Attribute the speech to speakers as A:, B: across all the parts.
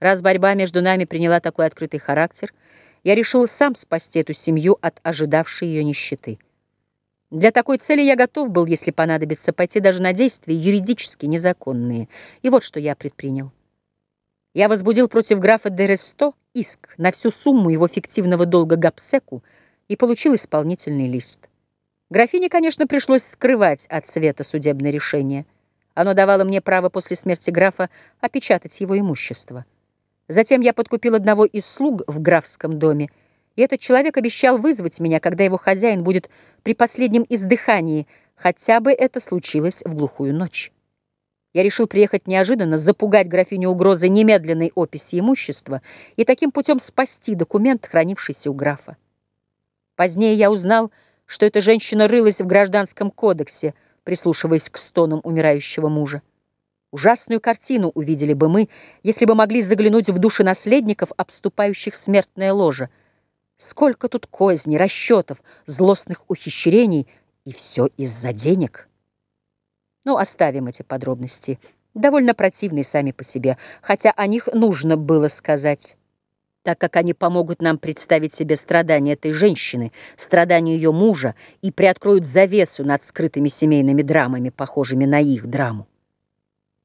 A: Раз борьба между нами приняла такой открытый характер, я решил сам спасти эту семью от ожидавшей ее нищеты. Для такой цели я готов был, если понадобится, пойти даже на действия юридически незаконные. И вот что я предпринял. Я возбудил против графа Дересто иск на всю сумму его фиктивного долга Гапсеку и получил исполнительный лист. Графине, конечно, пришлось скрывать от света судебное решение. Оно давало мне право после смерти графа опечатать его имущество. Затем я подкупил одного из слуг в графском доме, и этот человек обещал вызвать меня, когда его хозяин будет при последнем издыхании, хотя бы это случилось в глухую ночь. Я решил приехать неожиданно, запугать графиню угрозой немедленной описи имущества и таким путем спасти документ, хранившийся у графа. Позднее я узнал, что эта женщина рылась в гражданском кодексе, прислушиваясь к стонам умирающего мужа. Ужасную картину увидели бы мы, если бы могли заглянуть в души наследников, обступающих смертное ложе. Сколько тут козней, расчетов, злостных ухищрений, и все из-за денег. Ну, оставим эти подробности, довольно противные сами по себе, хотя о них нужно было сказать так как они помогут нам представить себе страдания этой женщины, страдания ее мужа и приоткроют завесу над скрытыми семейными драмами, похожими на их драму.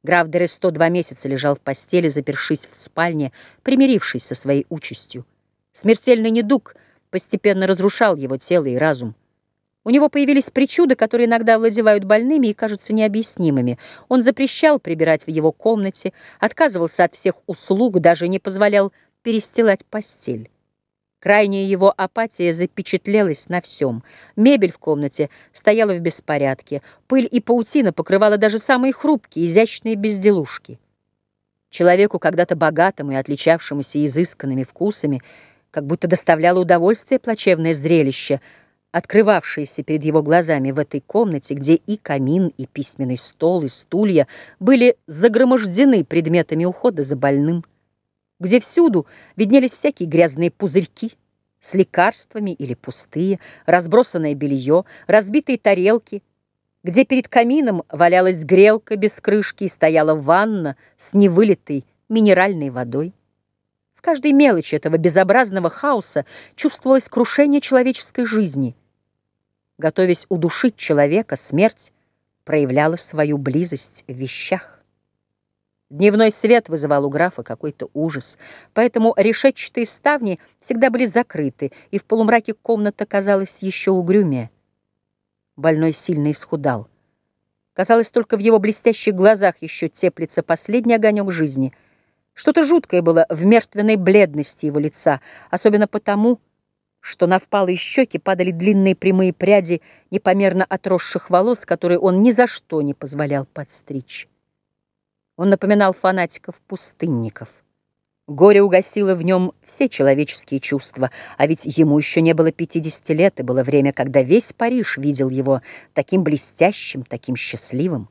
A: Граф Дересто два месяца лежал в постели, запершись в спальне, примирившись со своей участью. Смертельный недуг постепенно разрушал его тело и разум. У него появились причуды, которые иногда овладевают больными и кажутся необъяснимыми. Он запрещал прибирать в его комнате, отказывался от всех услуг, даже не позволял перестилать постель. Крайняя его апатия запечатлелась на всем. Мебель в комнате стояла в беспорядке. Пыль и паутина покрывала даже самые хрупкие, изящные безделушки. Человеку, когда-то богатому и отличавшемуся изысканными вкусами, как будто доставляло удовольствие плачевное зрелище, открывавшееся перед его глазами в этой комнате, где и камин, и письменный стол, и стулья были загромождены предметами ухода за больным где всюду виднелись всякие грязные пузырьки с лекарствами или пустые, разбросанное белье, разбитые тарелки, где перед камином валялась грелка без крышки и стояла ванна с невылитой минеральной водой. В каждой мелочи этого безобразного хаоса чувствовалось крушение человеческой жизни. Готовясь удушить человека, смерть проявляла свою близость в вещах. Дневной свет вызывал у графа какой-то ужас, поэтому решетчатые ставни всегда были закрыты, и в полумраке комната казалась еще угрюмее. Больной сильно исхудал. Казалось, только в его блестящих глазах еще теплится последний огонек жизни. Что-то жуткое было в мертвенной бледности его лица, особенно потому, что на впалые щеки падали длинные прямые пряди непомерно отросших волос, которые он ни за что не позволял подстричь. Он напоминал фанатиков-пустынников. Горе угасило в нем все человеческие чувства, а ведь ему еще не было 50 лет, и было время, когда весь Париж видел его таким блестящим, таким счастливым.